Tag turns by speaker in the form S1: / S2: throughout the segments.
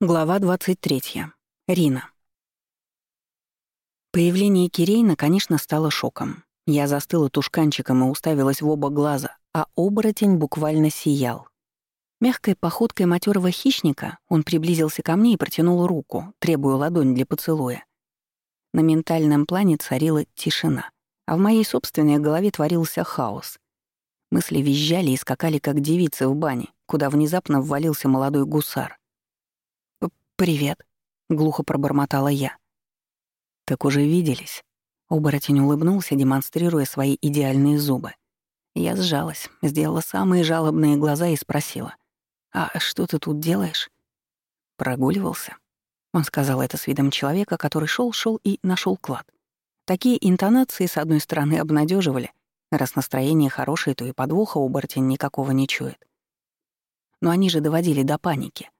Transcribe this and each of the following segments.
S1: Глава 23. Рина. Появление Кирейна, конечно, стало шоком. Я застыла тушканчиком и уставилась в оба глаза, а оборотень буквально сиял. Мягкой походкой матерого хищника он приблизился ко мне и протянул руку, требуя ладонь для поцелуя. На ментальном плане царила тишина, а в моей собственной голове творился хаос. Мысли визжали и скакали, как девицы в бане, куда внезапно ввалился молодой гусар — «Привет», — глухо пробормотала я. «Так уже виделись». Оборотень улыбнулся, демонстрируя свои идеальные зубы. Я сжалась, сделала самые жалобные глаза и спросила. «А что ты тут делаешь?» «Прогуливался». Он сказал это с видом человека, который шел, шел и нашел клад. Такие интонации, с одной стороны, обнадеживали. Раз настроение хорошее, то и подвоха оборотень никакого не чует. Но они же доводили до паники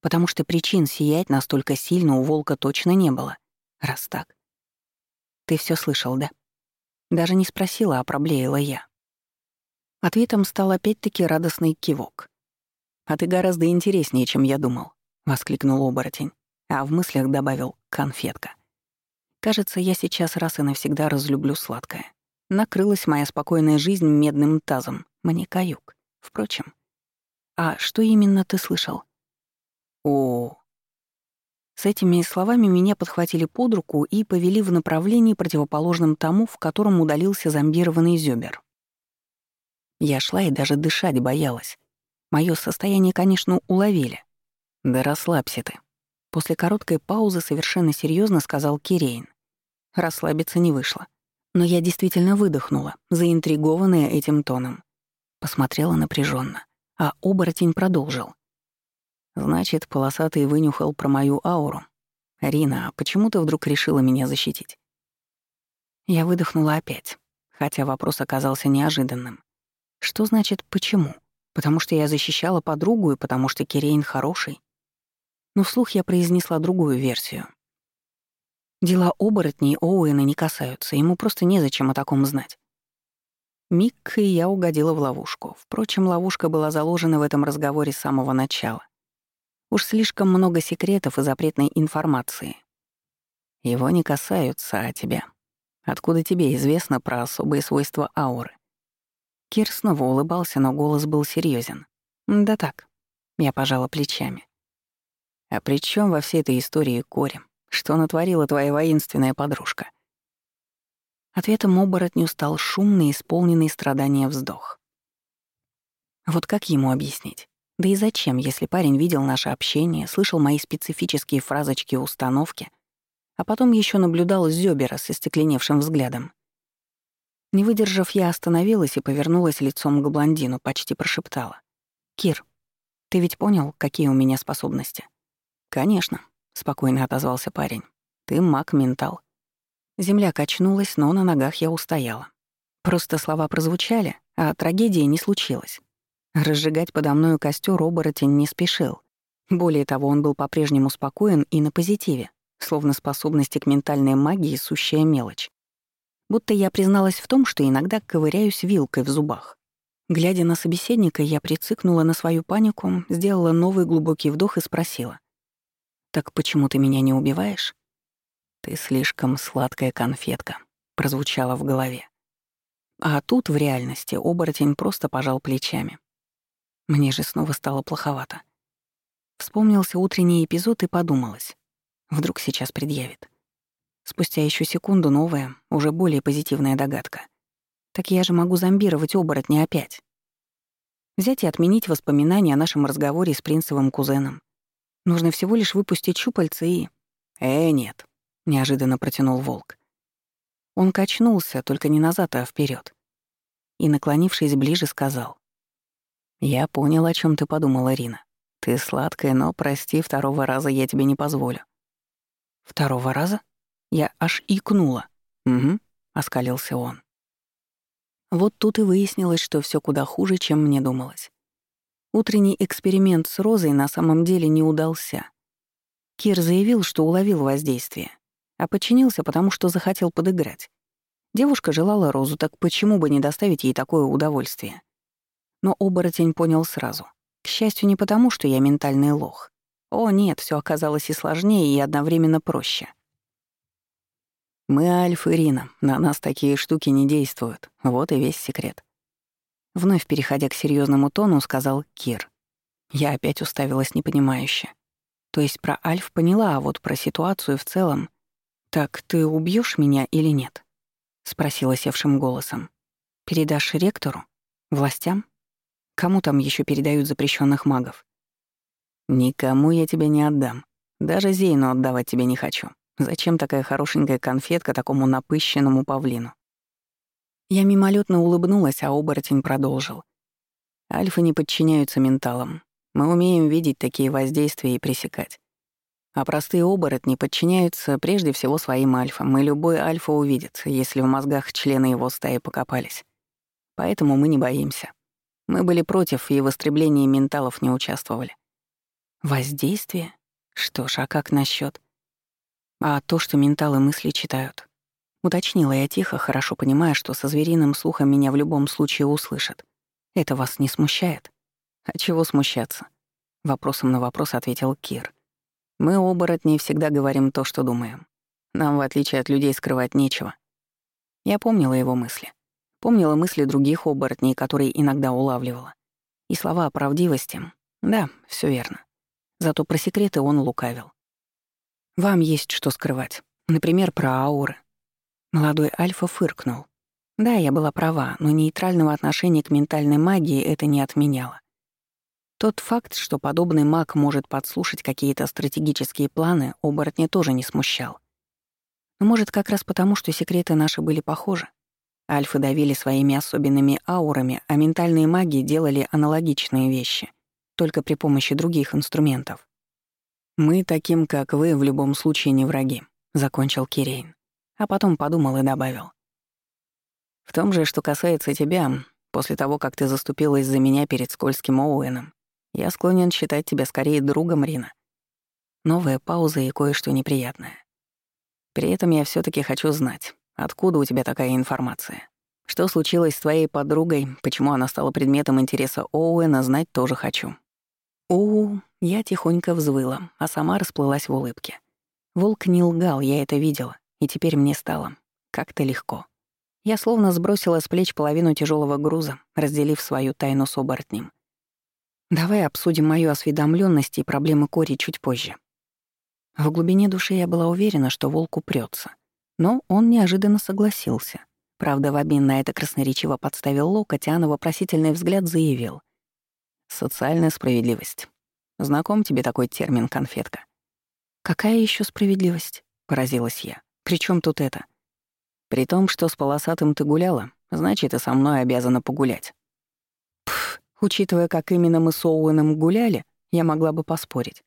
S1: потому что причин сиять настолько сильно у волка точно не было. Раз так. Ты все слышал, да? Даже не спросила, а проблеяла я. Ответом стал опять-таки радостный кивок. «А ты гораздо интереснее, чем я думал», — воскликнул оборотень, а в мыслях добавил «конфетка». «Кажется, я сейчас раз и навсегда разлюблю сладкое. Накрылась моя спокойная жизнь медным тазом. Мне каюк. Впрочем. А что именно ты слышал?» О. С этими словами меня подхватили под руку и повели в направлении, противоположном тому, в котором удалился зомбированный зёбер. Я шла и даже дышать боялась. Моё состояние, конечно, уловили. Да расслабься ты. После короткой паузы совершенно серьезно сказал Кирейн. Расслабиться не вышло. Но я действительно выдохнула, заинтригованная этим тоном. Посмотрела напряженно, а оборотень продолжил. Значит, полосатый вынюхал про мою ауру. Рина, а почему ты вдруг решила меня защитить? Я выдохнула опять, хотя вопрос оказался неожиданным. Что значит «почему»? Потому что я защищала подругу и потому что Кирейн хороший? Но вслух я произнесла другую версию. Дела оборотней Оуэна не касаются, ему просто незачем о таком знать. Мик и я угодила в ловушку. Впрочем, ловушка была заложена в этом разговоре с самого начала. Уж слишком много секретов и запретной информации. Его не касаются, а тебя. Откуда тебе известно про особые свойства ауры? Кир снова улыбался, но голос был серьезен. Да так. Я пожала плечами. А при чем во всей этой истории Кори? Что натворила твоя воинственная подружка? Ответом оборотню стал шумный, исполненный страдания вздох. Вот как ему объяснить? Да и зачем, если парень видел наше общение, слышал мои специфические фразочки установки, а потом еще наблюдал Зёбера с остекленевшим взглядом. Не выдержав, я остановилась и повернулась лицом к блондину, почти прошептала. «Кир, ты ведь понял, какие у меня способности?» «Конечно», — спокойно отозвался парень. «Ты маг-ментал». Земля качнулась, но на ногах я устояла. Просто слова прозвучали, а трагедии не случилось. Разжигать подо мною костер оборотень не спешил. Более того, он был по-прежнему спокоен и на позитиве, словно способности к ментальной магии — сущая мелочь. Будто я призналась в том, что иногда ковыряюсь вилкой в зубах. Глядя на собеседника, я прицикнула на свою панику, сделала новый глубокий вдох и спросила. «Так почему ты меня не убиваешь?» «Ты слишком сладкая конфетка», — прозвучало в голове. А тут, в реальности, оборотень просто пожал плечами. Мне же снова стало плоховато. Вспомнился утренний эпизод и подумалось. Вдруг сейчас предъявит. Спустя еще секунду новая, уже более позитивная догадка. Так я же могу зомбировать оборотня опять. Взять и отменить воспоминания о нашем разговоре с принцевым кузеном. Нужно всего лишь выпустить щупальца и... «Э, нет», — неожиданно протянул волк. Он качнулся, только не назад, а вперед. И, наклонившись ближе, сказал. «Я понял, о чем ты подумала, Рина. Ты сладкая, но, прости, второго раза я тебе не позволю». «Второго раза?» Я аж икнула. «Угу», — оскалился он. Вот тут и выяснилось, что все куда хуже, чем мне думалось. Утренний эксперимент с Розой на самом деле не удался. Кир заявил, что уловил воздействие, а подчинился, потому что захотел подыграть. Девушка желала Розу, так почему бы не доставить ей такое удовольствие? Но оборотень понял сразу. К счастью, не потому, что я ментальный лох. О, нет, все оказалось и сложнее, и одновременно проще. Мы Альф и Рина, на нас такие штуки не действуют. Вот и весь секрет. Вновь переходя к серьезному тону, сказал Кир. Я опять уставилась непонимающе. То есть про Альф поняла, а вот про ситуацию в целом... «Так ты убьешь меня или нет?» — спросила севшим голосом. «Передашь ректору? Властям? Кому там еще передают запрещенных магов?» «Никому я тебя не отдам. Даже Зейну отдавать тебе не хочу. Зачем такая хорошенькая конфетка такому напыщенному павлину?» Я мимолетно улыбнулась, а оборотень продолжил. «Альфы не подчиняются менталам. Мы умеем видеть такие воздействия и пресекать. А простые оборотни подчиняются прежде всего своим альфам, и любой альфа увидит, если в мозгах члены его стаи покопались. Поэтому мы не боимся. Мы были против и в истреблении менталов не участвовали. Воздействие? Что ж, а как насчет? А то, что менталы мысли читают. Уточнила я тихо, хорошо понимая, что со звериным слухом меня в любом случае услышат. Это вас не смущает? А чего смущаться? Вопросом на вопрос ответил Кир. Мы, оборотни, всегда говорим то, что думаем. Нам, в отличие от людей, скрывать нечего. Я помнила его мысли. Помнила мысли других оборотней, которые иногда улавливала. И слова о правдивости. Да, все верно. Зато про секреты он лукавил. Вам есть что скрывать. Например, про ауры. Молодой Альфа фыркнул. Да, я была права, но нейтрального отношения к ментальной магии это не отменяло. Тот факт, что подобный маг может подслушать какие-то стратегические планы, оборотня тоже не смущал. Но может, как раз потому, что секреты наши были похожи. Альфы давили своими особенными аурами, а ментальные маги делали аналогичные вещи, только при помощи других инструментов. «Мы таким, как вы, в любом случае не враги», — закончил Кирейн. А потом подумал и добавил. «В том же, что касается тебя, после того, как ты заступилась за меня перед скользким Оуэном, я склонен считать тебя скорее другом, Рина. Новая пауза и кое-что неприятное. При этом я все таки хочу знать, откуда у тебя такая информация. Что случилось с твоей подругой, почему она стала предметом интереса Оуэна, знать тоже хочу. у я тихонько взвыла, а сама расплылась в улыбке. Волк не лгал, я это видела, и теперь мне стало как-то легко. Я словно сбросила с плеч половину тяжелого груза, разделив свою тайну с оборотнем. Давай обсудим мою осведомленность и проблемы Кори чуть позже. В глубине души я была уверена, что волк упрется, но он неожиданно согласился. Правда, в обмен на это красноречиво подставил локоть, а на вопросительный взгляд заявил. «Социальная справедливость. Знаком тебе такой термин, конфетка?» «Какая еще справедливость?» — поразилась я. «При чем тут это?» «При том, что с полосатым ты гуляла, значит, и со мной обязана погулять». Учитывая, как именно мы с Оуэном гуляли, я могла бы поспорить.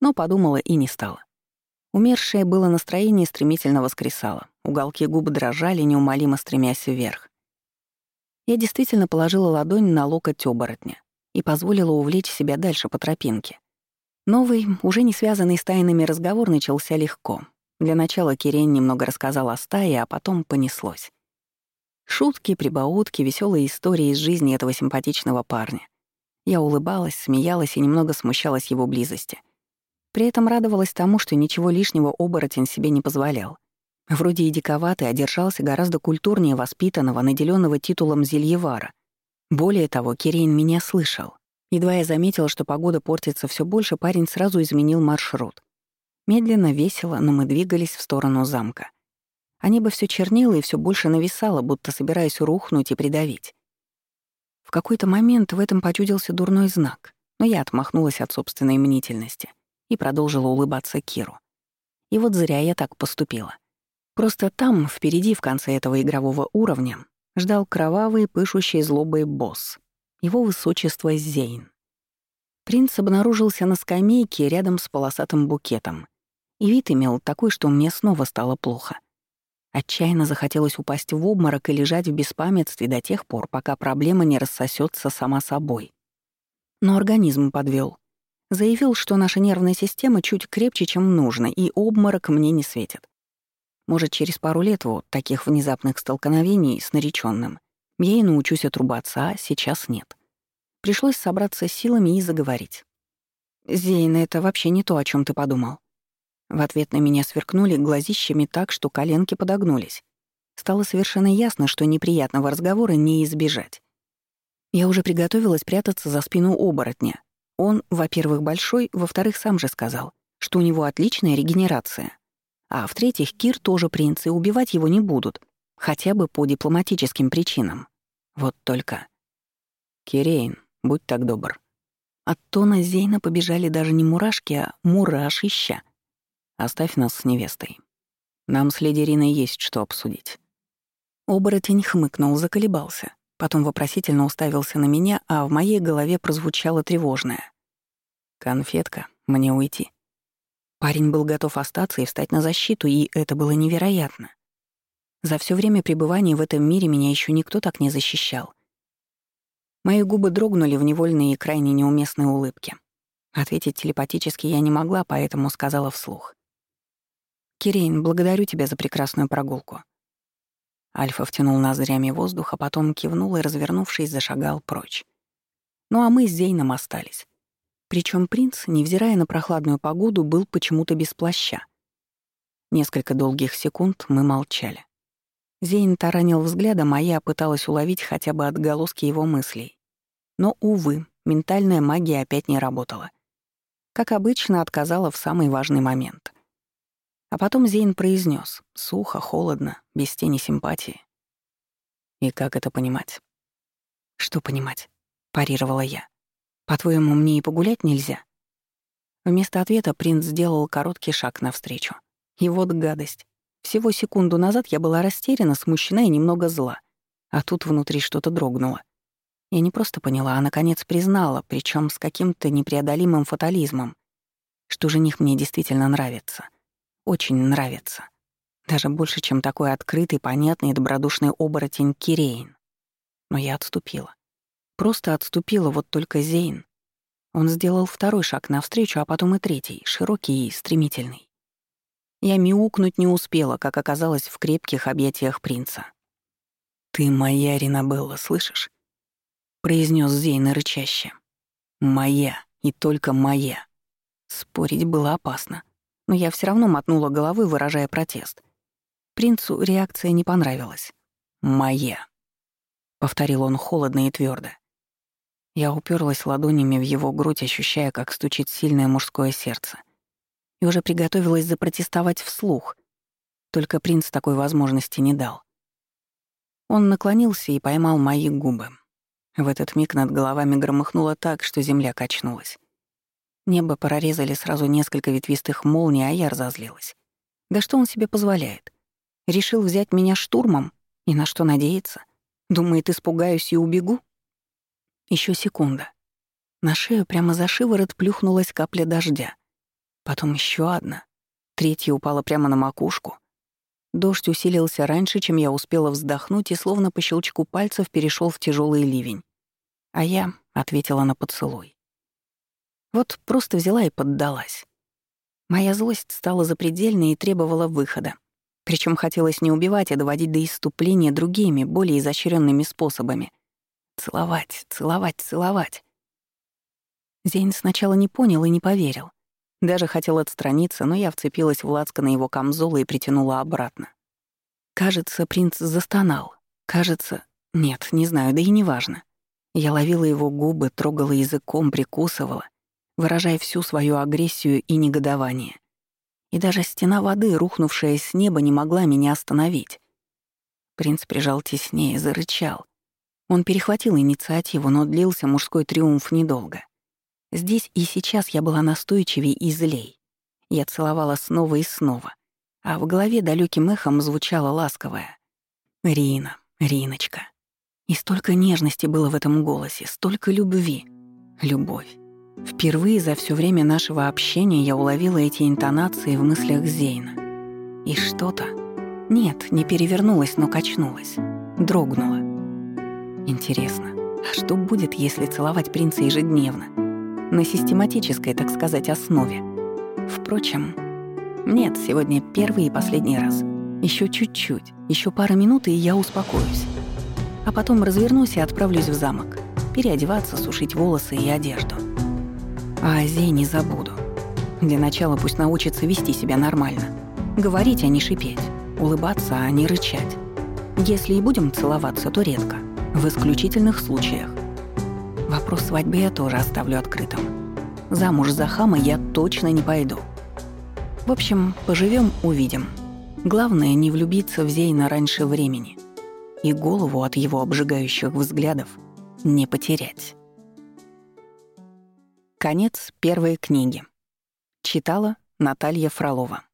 S1: Но подумала и не стала. Умершее было настроение стремительно воскресало. Уголки губ дрожали, неумолимо стремясь вверх. Я действительно положила ладонь на локоть оборотня и позволила увлечь себя дальше по тропинке. Новый, уже не связанный с тайнами разговор начался легко. Для начала Кирен немного рассказал о стае, а потом понеслось. Шутки, прибаутки, веселые истории из жизни этого симпатичного парня. Я улыбалась, смеялась и немного смущалась его близости. При этом радовалась тому, что ничего лишнего оборотень себе не позволял. Вроде и диковатый, а держался гораздо культурнее воспитанного, наделенного титулом Зельевара. Более того, Кирейн меня слышал. Едва я заметила, что погода портится все больше, парень сразу изменил маршрут. Медленно, весело, но мы двигались в сторону замка а небо все чернело и все больше нависало, будто собираясь рухнуть и придавить. В какой-то момент в этом почудился дурной знак, но я отмахнулась от собственной мнительности и продолжила улыбаться Киру. И вот зря я так поступила. Просто там, впереди, в конце этого игрового уровня, ждал кровавый, пышущий злобой босс. Его высочество Зейн. Принц обнаружился на скамейке рядом с полосатым букетом. И вид имел такой, что мне снова стало плохо. Отчаянно захотелось упасть в обморок и лежать в беспамятстве до тех пор, пока проблема не рассосется сама собой. Но организм подвел. Заявил, что наша нервная система чуть крепче, чем нужно, и обморок мне не светит. Может, через пару лет вот таких внезапных столкновений с нареченным я и научусь отрубаться, а сейчас нет. Пришлось собраться силами и заговорить. «Зейн, это вообще не то, о чем ты подумал». В ответ на меня сверкнули глазищами так, что коленки подогнулись. Стало совершенно ясно, что неприятного разговора не избежать. Я уже приготовилась прятаться за спину оборотня. Он, во-первых, большой, во-вторых, сам же сказал, что у него отличная регенерация. А в-третьих, Кир тоже принц, и убивать его не будут, хотя бы по дипломатическим причинам. Вот только... «Кирейн, будь так добр». От тона Зейна побежали даже не мурашки, а мурашища. «Оставь нас с невестой. Нам с леди есть что обсудить». Оборотень хмыкнул, заколебался. Потом вопросительно уставился на меня, а в моей голове прозвучало тревожное. «Конфетка, мне уйти». Парень был готов остаться и встать на защиту, и это было невероятно. За все время пребывания в этом мире меня еще никто так не защищал. Мои губы дрогнули в невольные и крайне неуместные улыбки. Ответить телепатически я не могла, поэтому сказала вслух. «Кирейн, благодарю тебя за прекрасную прогулку. Альфа втянул ноздрями воздух, а потом кивнул и, развернувшись, зашагал прочь. Ну а мы с Зейном остались. Причем принц, невзирая на прохладную погоду, был почему-то без плаща. Несколько долгих секунд мы молчали. Зейн таранил взглядом, а я пыталась уловить хотя бы отголоски его мыслей. Но, увы, ментальная магия опять не работала. Как обычно, отказала в самый важный момент. А потом Зейн произнес, сухо, холодно, без тени симпатии. «И как это понимать?» «Что понимать?» — парировала я. «По-твоему, мне и погулять нельзя?» Вместо ответа принц сделал короткий шаг навстречу. И вот гадость. Всего секунду назад я была растеряна, смущена и немного зла. А тут внутри что-то дрогнуло. Я не просто поняла, а наконец признала, причем с каким-то непреодолимым фатализмом, что жених мне действительно нравится. Очень нравится. Даже больше, чем такой открытый, понятный и добродушный оборотень Кирейн. Но я отступила. Просто отступила вот только Зейн. Он сделал второй шаг навстречу, а потом и третий, широкий и стремительный. Я мяукнуть не успела, как оказалось в крепких объятиях принца. «Ты моя, Ринабелла, слышишь?» — произнес Зейн рычаще. «Моя и только моя». Спорить было опасно но я все равно мотнула головой, выражая протест. Принцу реакция не понравилась. «Моя», — повторил он холодно и твердо. Я уперлась ладонями в его грудь, ощущая, как стучит сильное мужское сердце. И уже приготовилась запротестовать вслух. Только принц такой возможности не дал. Он наклонился и поймал мои губы. В этот миг над головами громыхнуло так, что земля качнулась. Небо прорезали сразу несколько ветвистых молний, а я разозлилась. Да что он себе позволяет? Решил взять меня штурмом? И на что надеяться? Думает, испугаюсь и убегу? Еще секунда. На шею прямо за шиворот плюхнулась капля дождя. Потом еще одна. Третья упала прямо на макушку. Дождь усилился раньше, чем я успела вздохнуть, и словно по щелчку пальцев перешел в тяжелый ливень. А я ответила на поцелуй. Вот просто взяла и поддалась. Моя злость стала запредельной и требовала выхода. Причем хотелось не убивать, а доводить до иступления другими, более изощренными способами. Целовать, целовать, целовать. Зейн сначала не понял и не поверил. Даже хотел отстраниться, но я вцепилась в на его камзола и притянула обратно. Кажется, принц застонал. Кажется... Нет, не знаю, да и неважно. Я ловила его губы, трогала языком, прикусывала выражая всю свою агрессию и негодование. И даже стена воды, рухнувшая с неба, не могла меня остановить. Принц прижал теснее, зарычал. Он перехватил инициативу, но длился мужской триумф недолго. Здесь и сейчас я была настойчивей и злей. Я целовала снова и снова, а в голове далеким эхом звучало ласковое. «Рина, Риночка». И столько нежности было в этом голосе, столько любви. Любовь. Впервые за все время нашего общения я уловила эти интонации в мыслях Зейна. И что-то... Нет, не перевернулось, но качнулось. Дрогнуло. Интересно, а что будет, если целовать принца ежедневно? На систематической, так сказать, основе. Впрочем, нет, сегодня первый и последний раз. Еще чуть-чуть, еще пара минут, и я успокоюсь. А потом развернусь и отправлюсь в замок. Переодеваться, сушить волосы и одежду. А о Зе не забуду. Для начала пусть научится вести себя нормально. Говорить, а не шипеть. Улыбаться, а не рычать. Если и будем целоваться, то редко. В исключительных случаях. Вопрос свадьбы я тоже оставлю открытым. Замуж за хама я точно не пойду. В общем, поживем, увидим. Главное, не влюбиться в Зейна раньше времени. И голову от его обжигающих взглядов не потерять. Конец первой книги. Читала Наталья Фролова.